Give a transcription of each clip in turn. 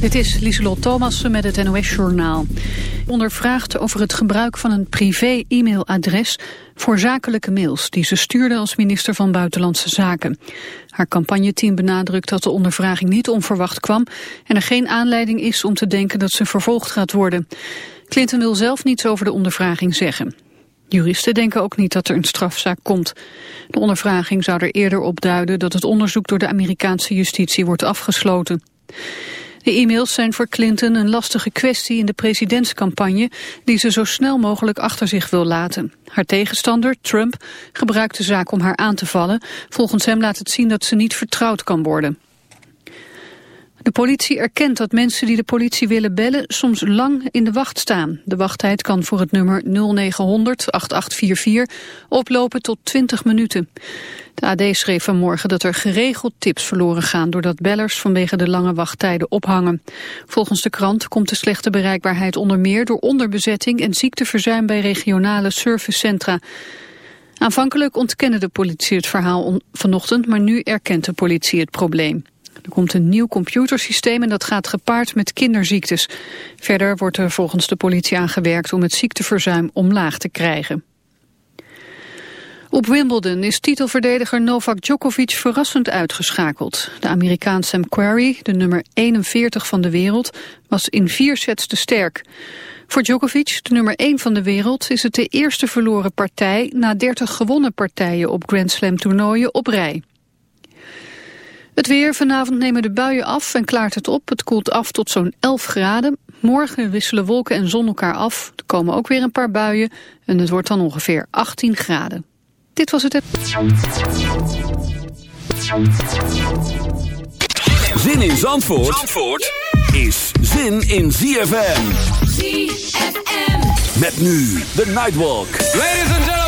Dit is Lieselot Thomassen met het NOS-journaal. Ondervraagd over het gebruik van een privé-e-mailadres voor zakelijke mails die ze stuurde als minister van Buitenlandse Zaken. Haar campagneteam benadrukt dat de ondervraging niet onverwacht kwam en er geen aanleiding is om te denken dat ze vervolgd gaat worden. Clinton wil zelf niets over de ondervraging zeggen. Juristen denken ook niet dat er een strafzaak komt. De ondervraging zou er eerder op duiden dat het onderzoek door de Amerikaanse justitie wordt afgesloten. De e-mails zijn voor Clinton een lastige kwestie in de presidentscampagne die ze zo snel mogelijk achter zich wil laten. Haar tegenstander, Trump, gebruikt de zaak om haar aan te vallen. Volgens hem laat het zien dat ze niet vertrouwd kan worden. De politie erkent dat mensen die de politie willen bellen soms lang in de wacht staan. De wachttijd kan voor het nummer 0900 8844 oplopen tot 20 minuten. De AD schreef vanmorgen dat er geregeld tips verloren gaan... doordat bellers vanwege de lange wachttijden ophangen. Volgens de krant komt de slechte bereikbaarheid onder meer... door onderbezetting en ziekteverzuim bij regionale servicecentra. Aanvankelijk ontkende de politie het verhaal vanochtend... maar nu erkent de politie het probleem. Er komt een nieuw computersysteem en dat gaat gepaard met kinderziektes. Verder wordt er volgens de politie aangewerkt om het ziekteverzuim omlaag te krijgen. Op Wimbledon is titelverdediger Novak Djokovic verrassend uitgeschakeld. De Amerikaan Sam Querrey, de nummer 41 van de wereld, was in vier sets te sterk. Voor Djokovic, de nummer 1 van de wereld, is het de eerste verloren partij na 30 gewonnen partijen op Grand Slam toernooien op rij. Het weer, vanavond nemen de buien af en klaart het op. Het koelt af tot zo'n 11 graden. Morgen wisselen wolken en zon elkaar af. Er komen ook weer een paar buien en het wordt dan ongeveer 18 graden. Dit was het. Zin in Zandvoort, Zandvoort is zin in ZFM. ZFM. Met nu de Nightwalk. Ladies and gentlemen.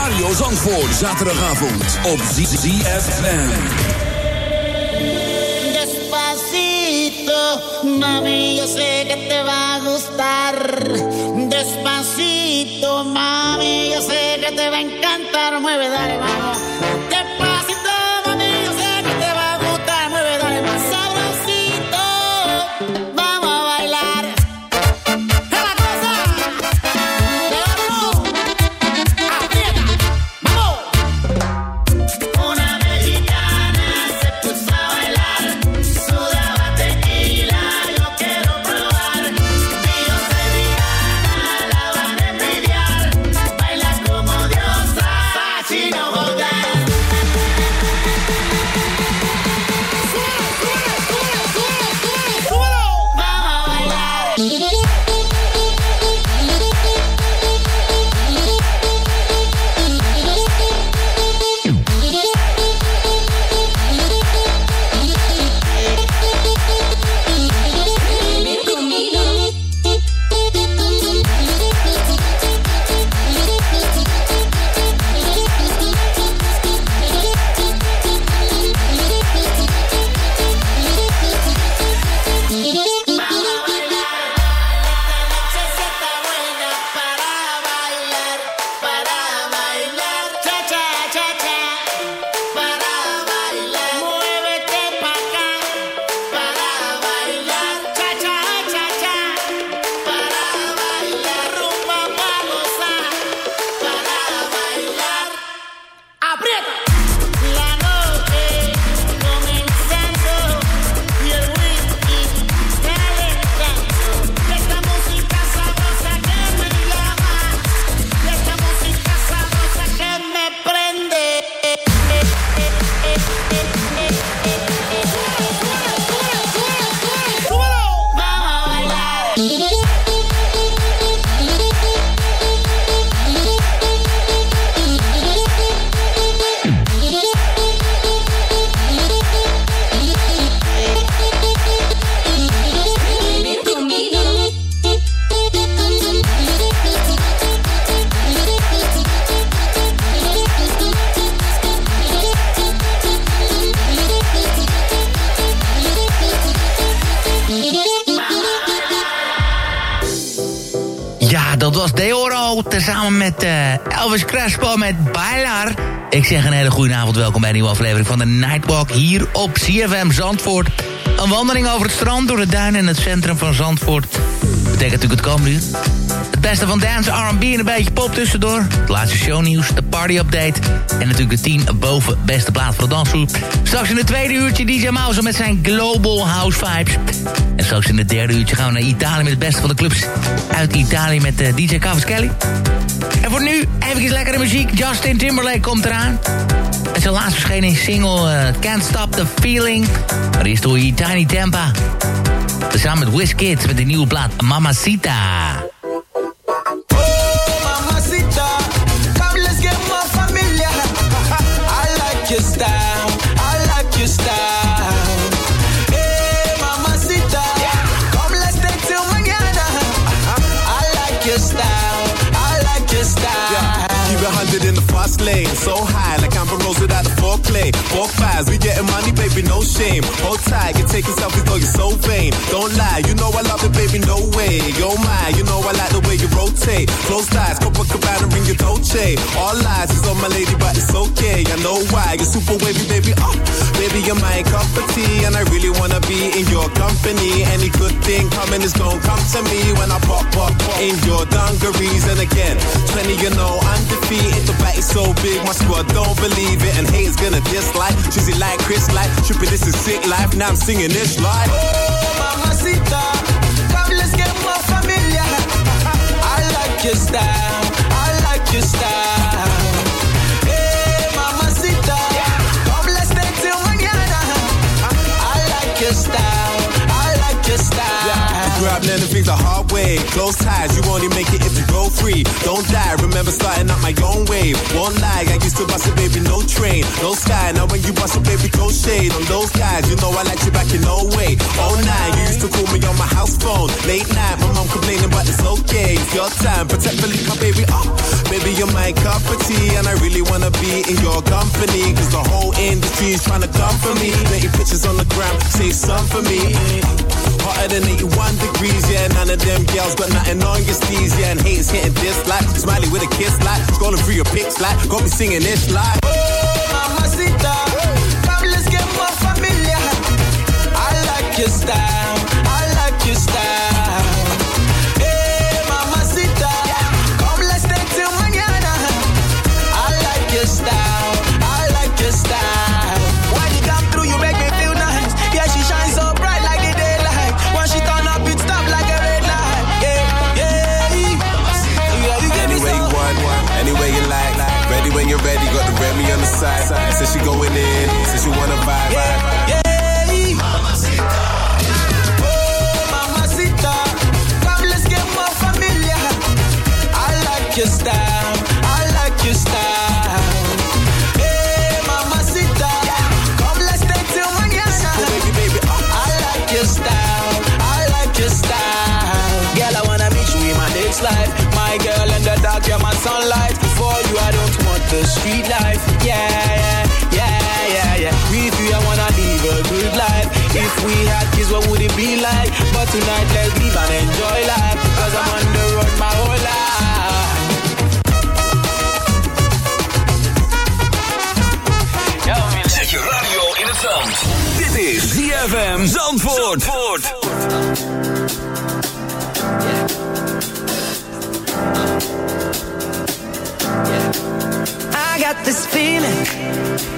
Mario Zandvoort. Zaterdagavond op ZFM. Despacito, mami, yo sé que te va a gustar. Despacito, mami, yo sé que te va a encantar. Mueve, dale, vamos. Dat was Deoro, tezamen met uh, Elvis Crespo met Bailar. Ik zeg een hele goede avond, welkom bij een nieuwe aflevering van de Nightwalk hier op CFM Zandvoort. Een wandeling over het strand, door de duinen en het centrum van Zandvoort. Betekent natuurlijk het komende uur. Het beste van dance, R&B en een beetje pop tussendoor. Het laatste shownieuws, de party-update. En natuurlijk de 10 boven beste plaat voor de dansvloer. Straks in het tweede uurtje DJ Mouse met zijn Global House Vibes. En straks in het derde uurtje gaan we naar Italië met het beste van de clubs uit Italië met uh, DJ Kelly. En voor nu even lekkere muziek. Justin Timberlake komt eraan. Het zijn laatst verschenen single uh, Can't Stop the Feeling. Maar eerst door je Tiny Tampa. Samen met Wizkids met de nieuwe plaat Mamacita. so high, like I'm a rose without a four play. Four fives, we just getting money, baby, no shame. Hold tight, get taking selfies, though you're so vain. Don't lie, you know I love it, baby, no way. Yo, my, you know I like the way you rotate. Close ties, Copacabana, ring your Dolce. All lies is on my lady, but it's okay. I know why, you're super wavy, baby. Oh, baby, you're my cup of tea, and I really wanna be in your company. Any good thing coming is gonna come to me when I pop up in your dungarees. And again, 20, you know, undefeated. The back is so big, my squad don't believe it, and haters gonna dislike. Choosy like Chris, like tripping, this is sick life. Now I'm singing this live. Oh, mamacita, come let's get more familiar. I like your style, I like your style. Hey, mamacita, come let's stay till mañana. I like your style, I like your style. Yeah, grab learning things the hard way. Close ties, you only make it if you go free. Don't die, remember starting up my own wave. Won't lie, I used to bust it, baby, no train, no sky. Now when you bust it, baby, go shade on those guys. You know I like you back in no way. Oh nine, you used to call me on my house phone. Late night, my mom complaining, but it's okay. It's your time, protect my baby. Oh, baby, you're my cup of tea, and I really wanna be in your company. Cause the whole industry is trying to come for me. Making pictures on the gram, say some for me. Hotter than 81 degrees, yeah. None of them girls got nothing on your steez, yeah. And haters hitting this like, smiley with a kiss like, scrolling through your pics like, got me singing this like. Oh, mamacita, come get more familiar. I like your style, I like your style. She going in, says she wanna vibe. Yeah. Oh, mamacita, come let's get more familiar. I like your style, I like your style. Hey, mamacita, come let's stay till mañana. Baby, baby, oh. I like your style, I like your style. Girl, I wanna meet you in my next life. My girl in the dark, you're my sunlight. For you, I don't want the street life. Yeah, yeah, what would it be like? But tonight, let's live and enjoy life. Cause I'm on the road my whole life. Zet je radio in het zand. Dit is ZFM Zandvoort. Zandvoort. I got this feeling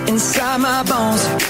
inside my bones.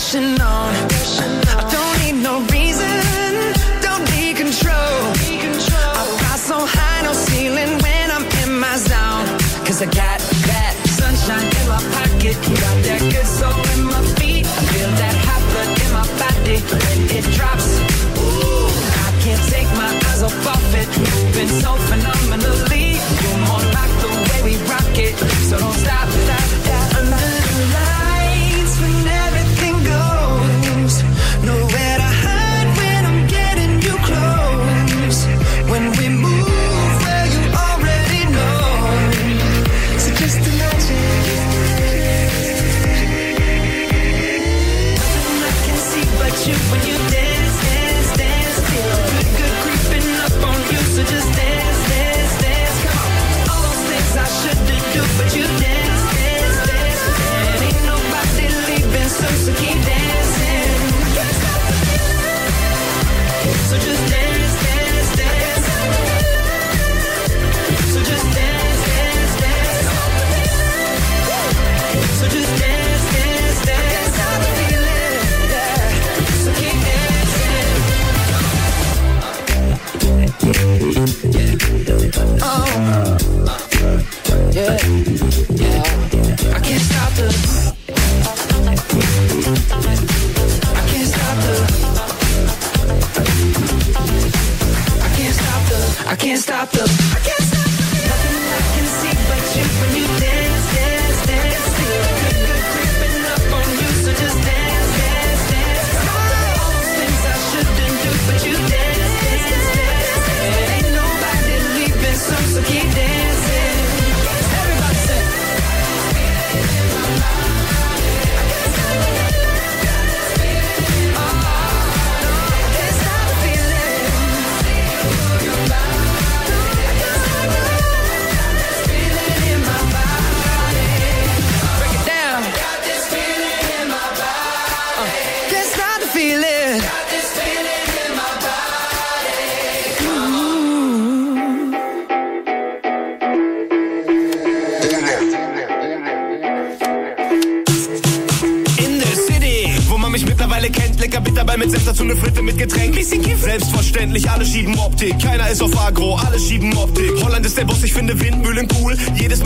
Rushing on. I don't need no reason, don't need control. I fly so high, no ceiling when I'm in my zone. Cause I got that sunshine in my pocket, got that good soul in my feet. I feel that hot blood in my body when it drops. Ooh, I can't take my eyes off of it, moving so phenomenally.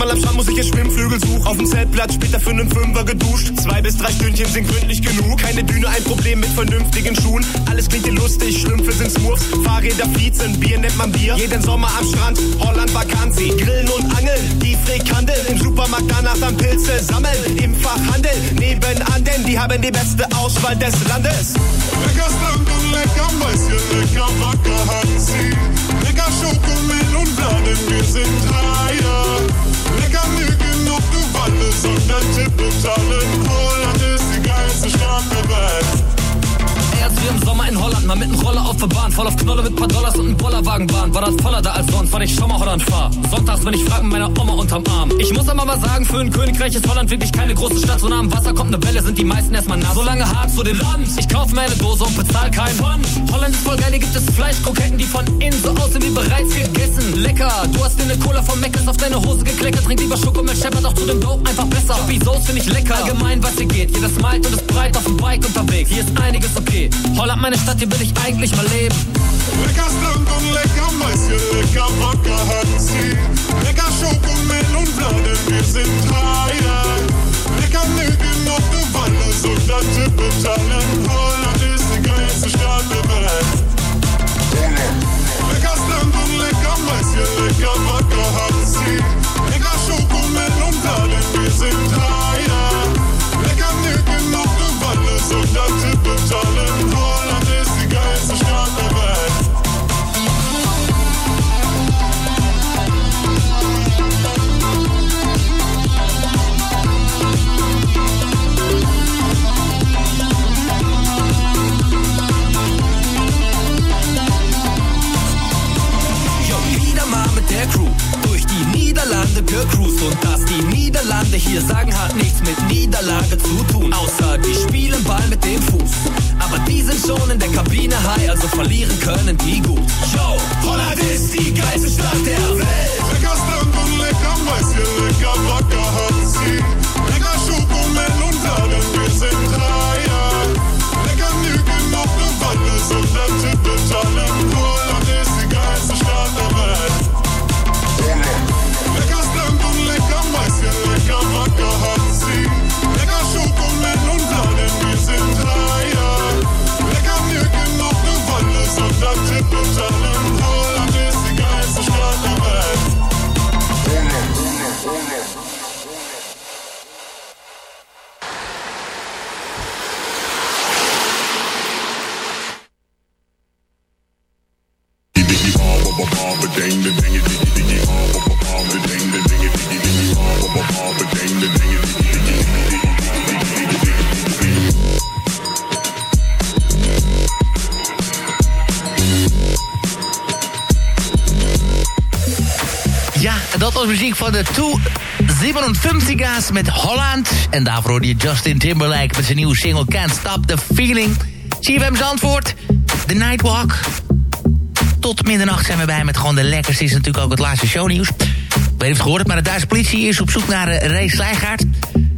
Mal am Strand muss ich ihr Schwimmflügel suchen. Auf dem Zeltplatz später für einen Fünfer geduscht. Zwei bis drei Stündchen sind gründlich genug. Keine Düne, ein Problem mit vernünftigen Schuhen. Alles klingt hier lustig, Schlümpfe sind Smurfs. Fahrräder fließen, Bier nennt man Bier. Jeden Sommer am Strand, Holland Vakanzi. Grillen und Angeln, die Frikandel. Im Supermarkt danach dann Pilze sammeln. Im Fachhandel, nebenan, denn die haben die beste Auswahl des Landes. Lecker Strand und lecker Mäuschen, lecker sie lecker Schokomilch und Sahne, wir sind Dreier. Lecker mir genug, du wandelst unter Tipp und Tannen. Holland ist die geilste Stadt dabei wie im Sommer in Holland, mal mit einem Roller auf der Bahn. Voll auf Knolle mit paar Dollars und einem Bollerwagenbahn. War das voller da als sonst, weil ich schon mal Holland fahr. Sonntags, wenn ich frag mit meiner Oma unterm Arm. Ich muss aber mal sagen, für ein Königreich ist Holland wirklich keine große Stadt. So nah am Wasser kommt eine Welle, sind die meisten erstmal nah. So lange hart zu dem Land. Ich kauf mir eine Dose und bezahl keinen Pfand. Holland ist voll geil, hier gibt es Fleischkroketten, die von innen so aussehen wie bereits gegessen. Lecker, du hast dir eine Cola vom Meckes auf deine Hose gekleckert. Trink lieber Schoko mit Shepard, auch zu dem Dope einfach besser. Wie Soße finde ich lecker. Allgemein, was hier geht. Jeder smilet und ist breit auf dem Bike unterwegs. Hier ist einiges okay. Holland, meine Stadt, hier will ich eigentlich mal leben. Lecker Strand und lecker Mäuschen, lecker hat sie. Lecker Schokomelonbladen, wir sind Dreier. Lecker Nügen auf du Walle, sondern Tippetalen. Holland ist die geilste Stadt der Welt. Lecker Strand und lecker Mäuschen, lecker Wacker hat sie. Lecker Schokomelonbladen, wir sind Dreier. Lecker Nügen auf du Walle, sondern Tippetalen. Gecruised und dass die Niederlande hier sagen, hat nichts mit Niederlage zu tun. Außer die spielen Ball mit dem Fuß. Aber die sind schon in der Kabine high, also verlieren können die gut. Yo, Holland ist die geilste Stadt der Welt. Lecker Strand und lecker Mäuschen, lecker Ja, dat was muziek van de 257's met Holland. En daarvoor hoorde je Justin Timberlake met zijn nieuwe single Can't Stop the Feeling. CFM Zandvoort, The Nightwalk. Tot middernacht zijn we bij met gewoon de lekkerste. Is natuurlijk ook het laatste shownieuws. Weet gehoord maar de Duitse politie is op zoek naar eh, Ray Slijgaard.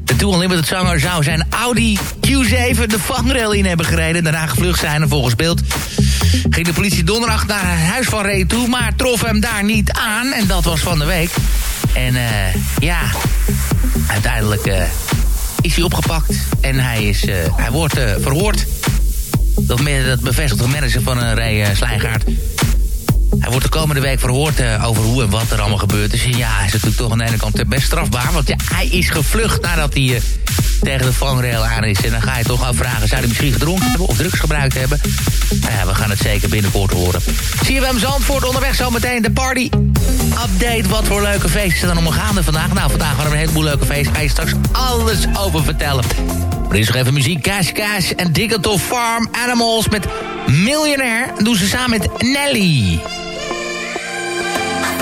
De Tool zanger zou zijn Audi Q7 de vangrail in hebben gereden. Daarna gevlucht zijn en volgens beeld ging de politie donderdag naar het huis van Ray toe... maar trof hem daar niet aan en dat was van de week. En eh, ja, uiteindelijk eh, is hij opgepakt en hij, is, hij wordt verhoord. Dat, dat bevestigt de manager van Ray Slijngaard. Hij wordt de komende week verhoord eh, over hoe en wat er allemaal gebeurd is. En ja, hij is natuurlijk toch aan de ene kant eh, best strafbaar. Want ja, hij is gevlucht nadat hij eh, tegen de vangrail aan is. En dan ga je toch afvragen, zou hij misschien gedronken hebben of drugs gebruikt hebben? Nou ja, we gaan het zeker binnenkort horen. CFM Zandvoort onderweg zometeen de party. Update, wat voor leuke feesten zijn er allemaal gaande vandaag? Nou, vandaag hadden we een heleboel leuke feesten. Ga je straks alles over vertellen. Maar eerst nog even muziek. Cash Cash en Digital Farm Animals met Millionaire. Doen ze samen met Nelly.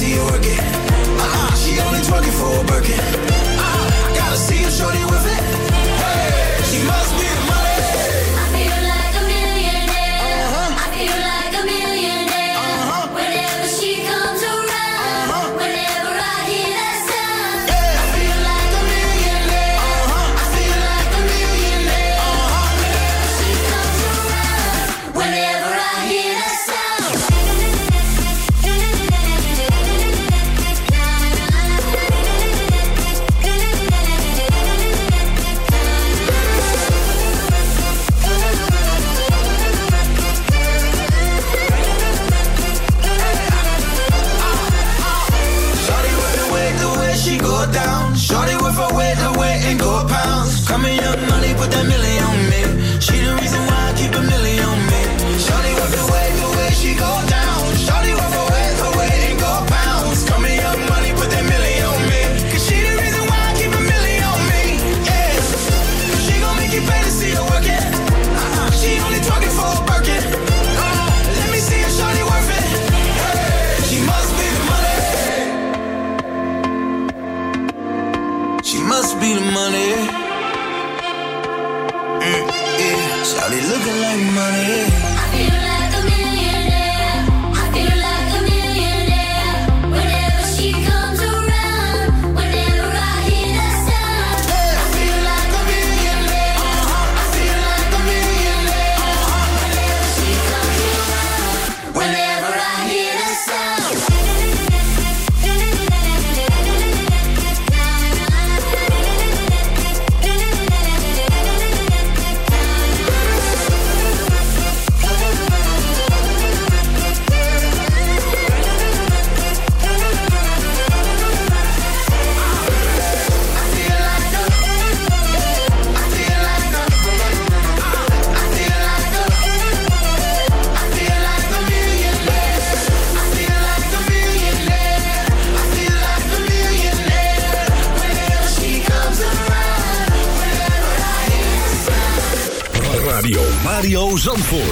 see you again. Zandvoort.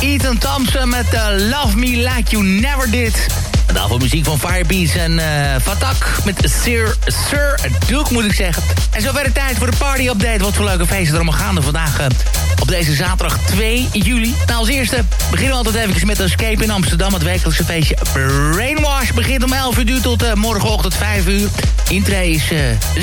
Ethan Thompson met uh, Love Me Like You Never Did. En daarvoor muziek van Firebeats en uh, Fatak met Sir, Sir Duke moet ik zeggen. En zo werd het tijd voor de party-update. Wat voor leuke feesten er allemaal gaande vandaag uh, op deze zaterdag 2 juli. Nou, als eerste beginnen we altijd even met een Escape in Amsterdam. Het wekelijkse feestje Brainwash begint om 11 uur tot morgenochtend 5 uur. Intree is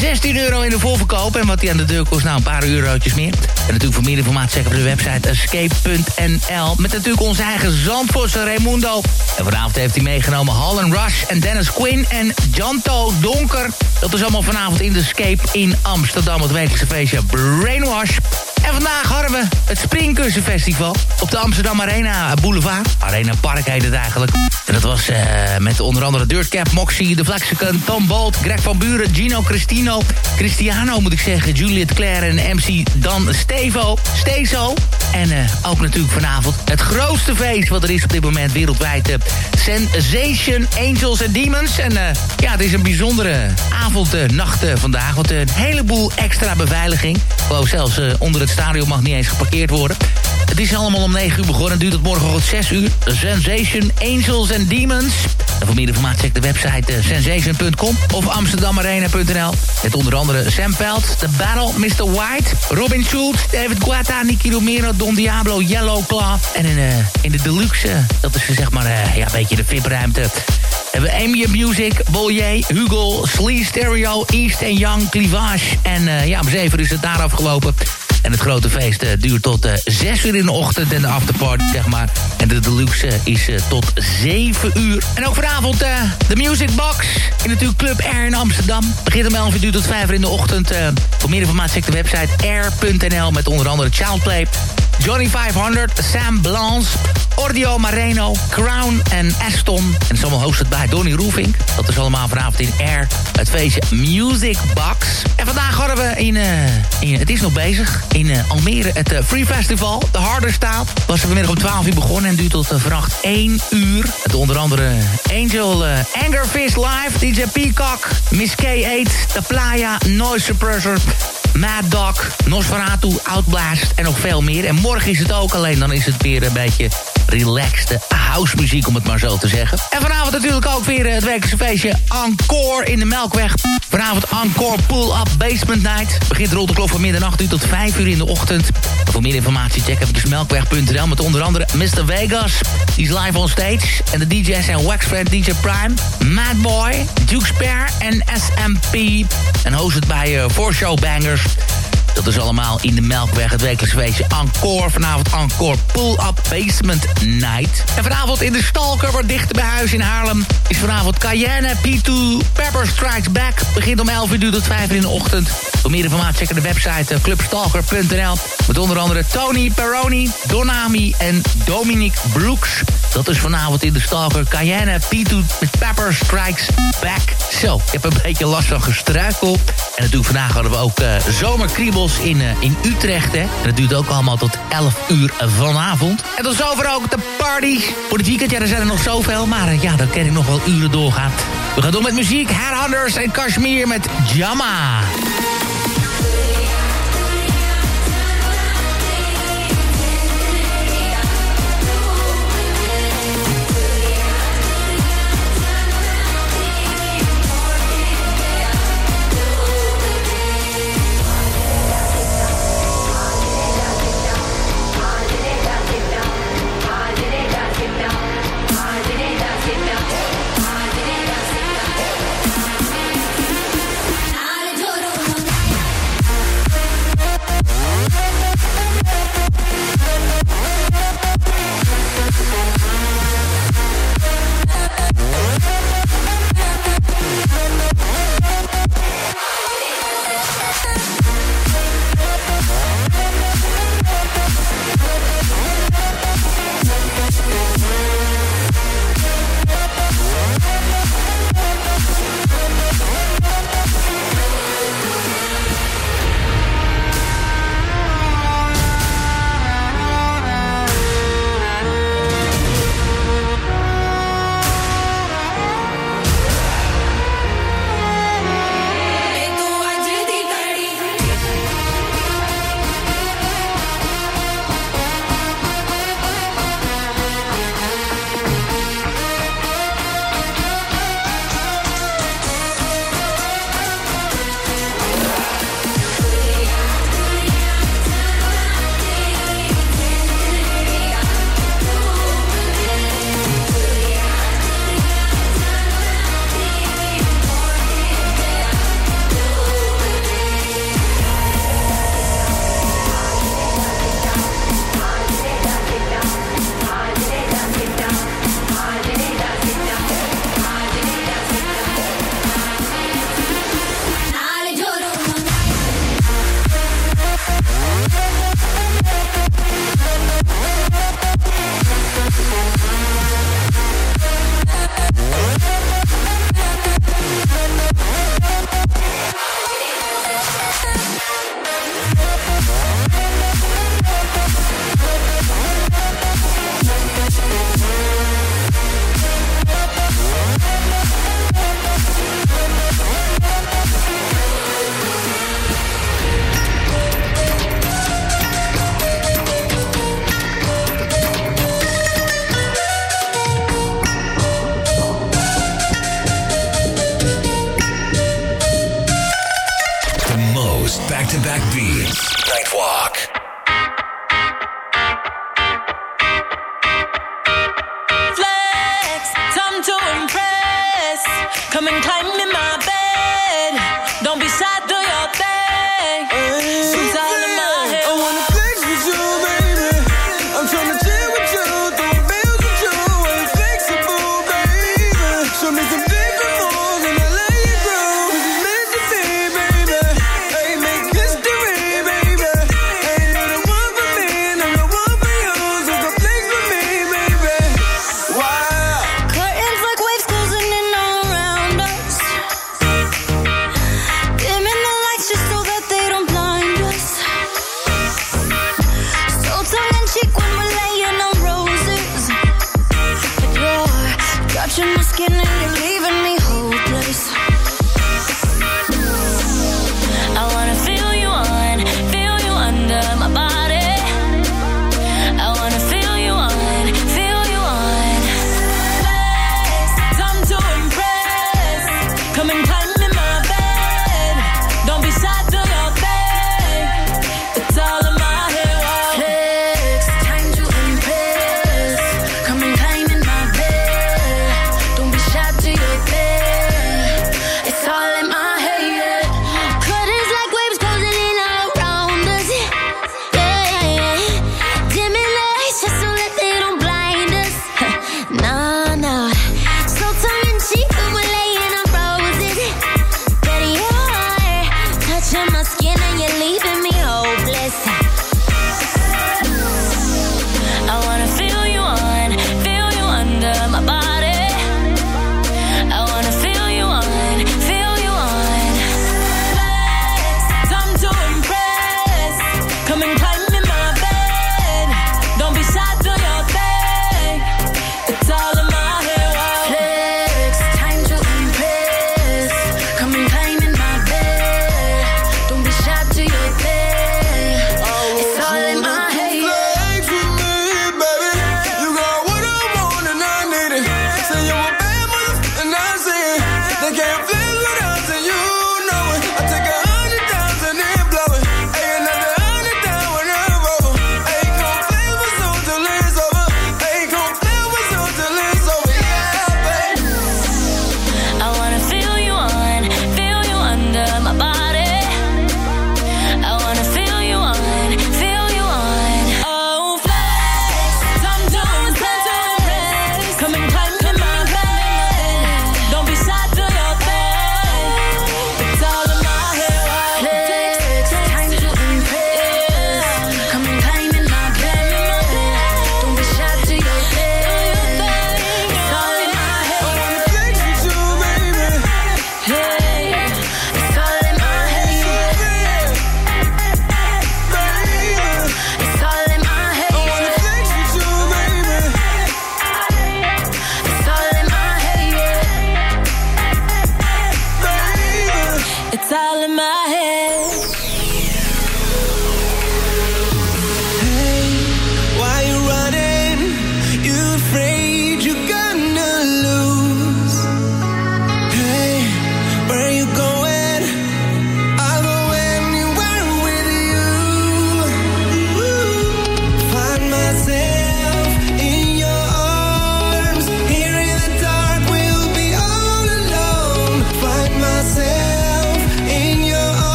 16 euro in de voorverkoop. En wat die aan de deur kost, nou een paar eurotjes meer. En natuurlijk voor meer informatie op de website escape.nl. Met natuurlijk onze eigen Zandvoortse Raimundo. En vanavond heeft hij meegenomen Holland Rush en Dennis Quinn en Janto Donker. Dat is allemaal vanavond in de Escape in Amsterdam. Het wekelijkse feestje Brainwash. En vandaag hadden we het Springkussenfestival op de Amsterdam Arena Boulevard. Arena Park heet het eigenlijk. En dat was uh, met onder andere Dirtcap, Moxie, De Flexicon, Tom Bolt, Greg van Buren, Gino Christino, Cristiano moet ik zeggen, Juliet Claire en MC Dan Stevo, Stezo. En uh, ook natuurlijk vanavond het grootste feest wat er is op dit moment wereldwijd. Uh, Sensation Angels and Demons. En ja, het is een bijzondere avond, nacht vandaag. Want een heleboel extra beveiliging. Ik geloof zelfs onder het stadion mag niet eens geparkeerd worden. Het is allemaal om 9 uur begonnen en duurt het morgen tot 6 uur. Sensation Angels and Demons. En voor meer informatie check de website sensation.com of amsterdamarena.nl. Met onder andere Sam Pelt, The Battle, Mr. White, Robin Schultz, David Guetta, Nicky Romero, Don Diablo, Yellow Claw. En in, uh, in de deluxe, uh, dat is zeg maar ja, een beetje de VIP-ruimte hebben we Ambient Music, Bollier, Hugo, Slee Stereo, East en Young, Clivage. En ja, om 7 uur is het daar afgelopen. En het grote feest uh, duurt tot uh, 6 uur in de ochtend en de afterparty, zeg maar. En de deluxe is uh, tot 7 uur. En ook vanavond de Music Box in natuurlijk Club Air in Amsterdam. Begint om 11 uur tot 5 uur in de ochtend. voor meer informatie check de website air.nl met onder andere Childplay, Johnny 500, Sam Blance, Ordio Mareno, Crown en Aston. En is allemaal hosted bij Donny Roefink. Dat is allemaal vanavond in Air. Het feestje Music Box. En vandaag hadden we in, uh, in het is nog bezig, in uh, Almere het uh, Free Festival. De Harder staat. Was er vanmiddag om 12 uur begonnen en duurt tot vannacht 1 uur. Met onder andere Angel, Angerfish Live, DJ Peacock, Miss K8, The Playa, Noise Suppressor... Mad Dog, Nosferatu, Outblast en nog veel meer. En morgen is het ook, alleen dan is het weer een beetje relaxed housemuziek, om het maar zo te zeggen. En vanavond natuurlijk ook weer het wekelijkse feestje Encore in de Melkweg. Vanavond Encore Pull-Up Basement Night. Begint rond de klok van middernacht uur tot 5 uur in de ochtend. Voor meer informatie check even dus melkweg.nl met onder andere Mr. Vegas. Die is live on stage. En de DJ's zijn Waxfriend, DJ Prime, Madboy, Duke Spare en SMP. En host het bij uh, Four Show Bangers. Dat is allemaal in de Melkweg, het wekelijks feestje Encore. Vanavond Encore Pull-Up Basement Night. En vanavond in de Stalker, wat dichter bij huis in Haarlem... is vanavond Cayenne P2 Pepper Strikes Back. Begint om 11 uur tot 5 uur in de ochtend. Voor meer informatie check de website clubstalker.nl. Met onder andere Tony Peroni, Donami en Dominic Brooks. Dat is vanavond in de Stalker Cayenne P2 met Pepper Strikes Back. Zo, ik heb een beetje last van gestruikel. En natuurlijk vandaag hadden we ook uh, in, uh, in Utrecht. Hè. Dat duurt ook allemaal tot 11 uur vanavond. En tot zover ook de party. Voor het weekend, ja, er zijn er nog zoveel. Maar uh, ja, dan kan ik nog wel uren doorgaan. We gaan door met muziek. Headhunters en Kashmir met Jama. são bichados.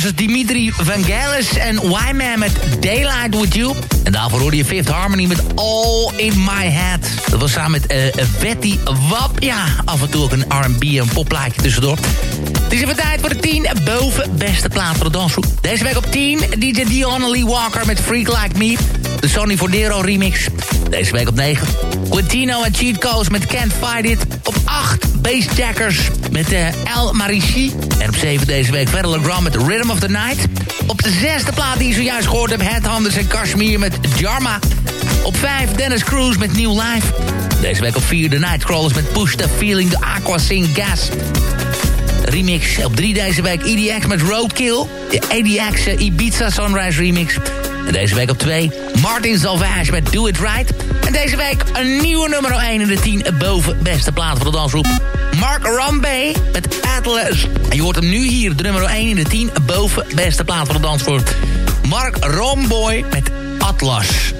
Versus Dimitri Vangelis en Wyman met Daylight With You. En daarvoor hoorde je Fifth Harmony met All In My Head. Dat was samen met uh, Betty Wap. Ja, af en toe ook een R&B en popplaatje tussendoor. Het is even tijd voor de 10 boven beste plaat voor de dansgroep. Deze week op 10 DJ Dion Lee Walker met Freak Like Me. De Sonny Fordero remix. Deze week op 9 Quintino en Cheat Codes met Can't Fight It. Op 8 Bassjackers met uh, El Marici. En op 7 deze week Federal Legrand met Rhythm of the Night. Op de zesde plaat die je zojuist gehoord hebt... Headhunters en Kashmir met Jarma. Op 5 Dennis Cruz met New Life. Deze week op 4 de Nightcrawlers met Push the Feeling, de Aqua Sing Gas. Remix op 3 deze week EDX met Roadkill. De EDX Ibiza Sunrise Remix. En deze week op 2 Martin Salvage met Do It Right. En deze week een nieuwe nummer 1 in de 10 boven beste plaat van de dansgroep. Mark Rambe met Atlas. En je hoort hem nu hier, de nummer 1 in de 10 boven beste plaat van de dansgroep. Mark Romboy met Atlas.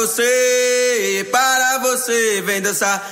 Você, para você, vem dançar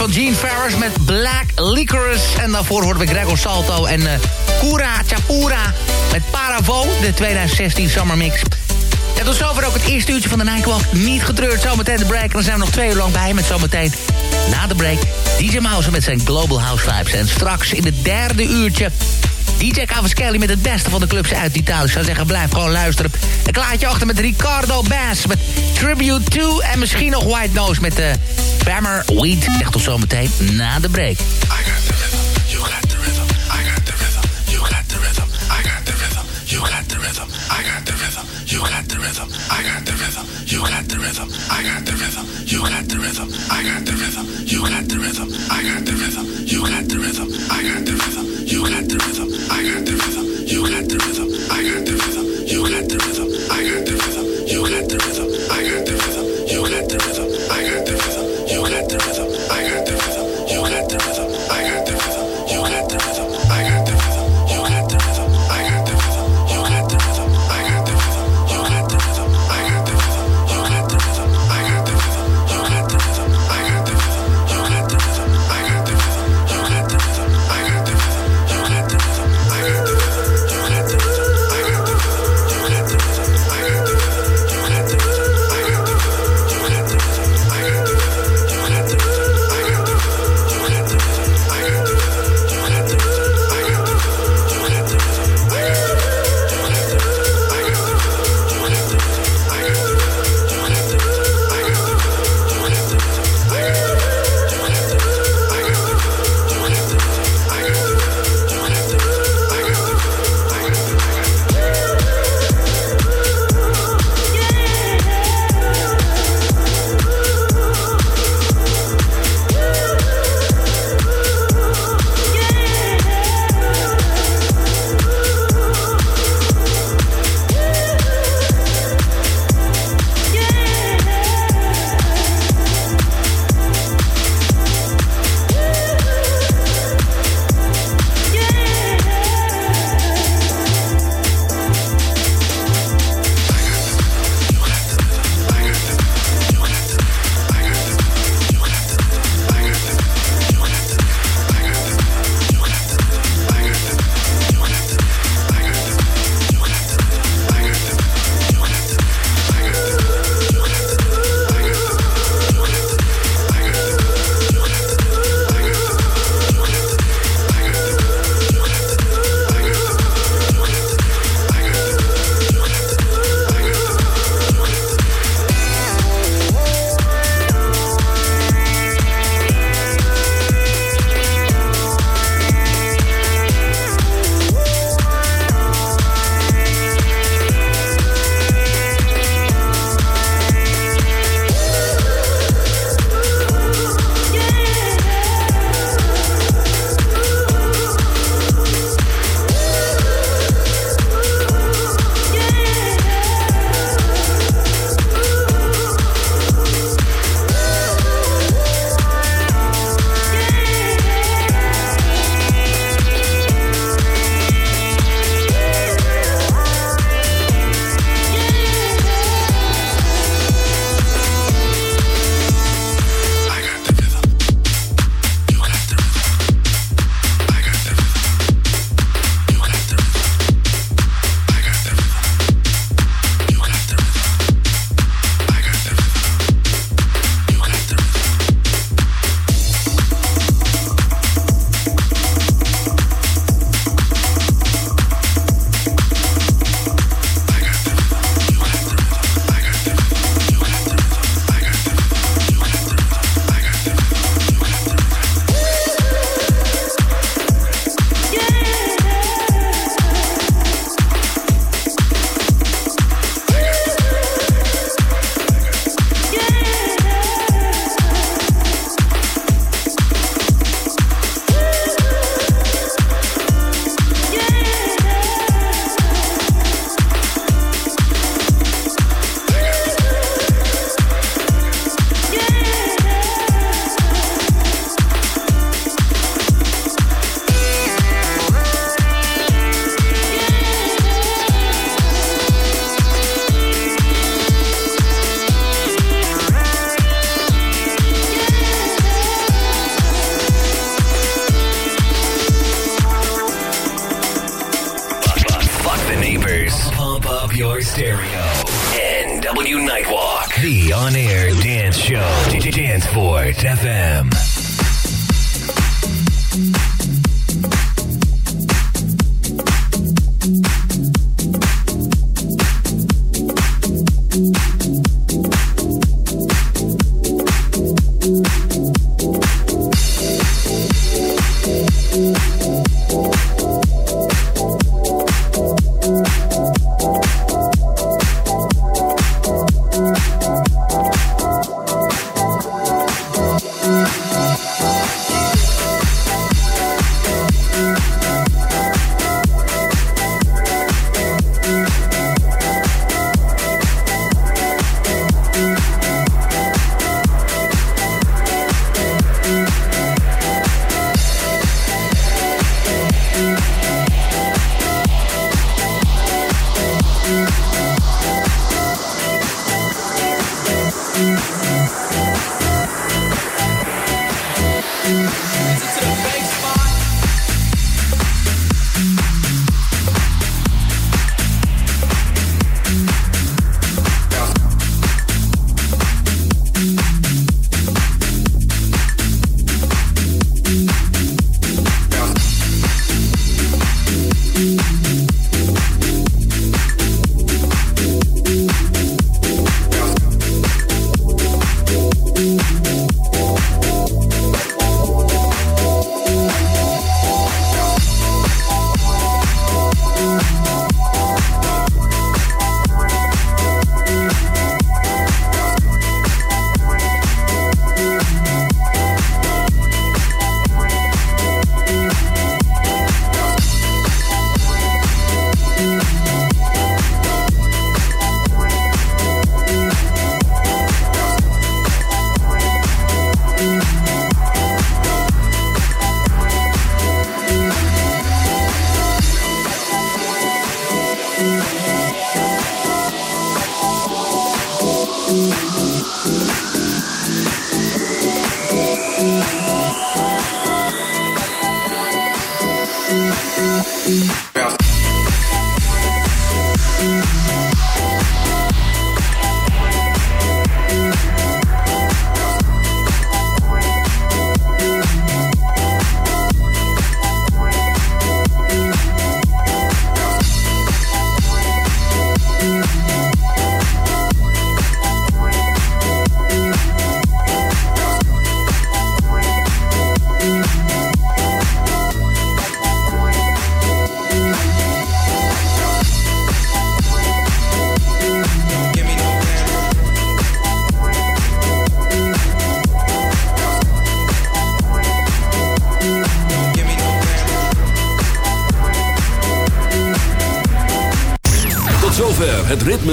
van Gene Ferris met Black Licorice. En daarvoor hoorden we Gregor Salto en uh, Chapura met Paravo, de 2016 Summer Mix. En tot zover ook het eerste uurtje van de Nightwalk. Niet getreurd, zometeen de break. En dan zijn we nog twee uur lang bij met zometeen na de break... DJ Mouse met zijn Global House Vibes. En straks in het derde uurtje... DJ Cavaschelli met het beste van de clubs uit Italië. Ik zou zeggen, blijf gewoon luisteren. Een klaartje achter met Ricardo Bass met Tribute 2. En misschien nog White Nose met de uh, Bammer Weed. Echt tot zometeen na de break. I got the rhythm, I got the rhythm. you got the rhythm. I got the rhythm, you got the rhythm. I got the rhythm, you got the rhythm. I got the rhythm, you got the rhythm. I got the rhythm, you got the rhythm. I got the rhythm, you got the rhythm. I got the rhythm, you got the rhythm. I got the rhythm, you got the rhythm. I got the rhythm, you got the rhythm. I got the rhythm. You got the rhythm. I got the rhythm. You got the rhythm, you got the rhythm.